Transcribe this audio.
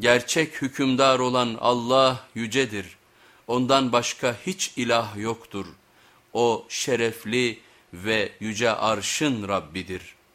Gerçek hükümdar olan Allah yücedir. Ondan başka hiç ilah yoktur. O şerefli ve yüce arşın Rabbidir.''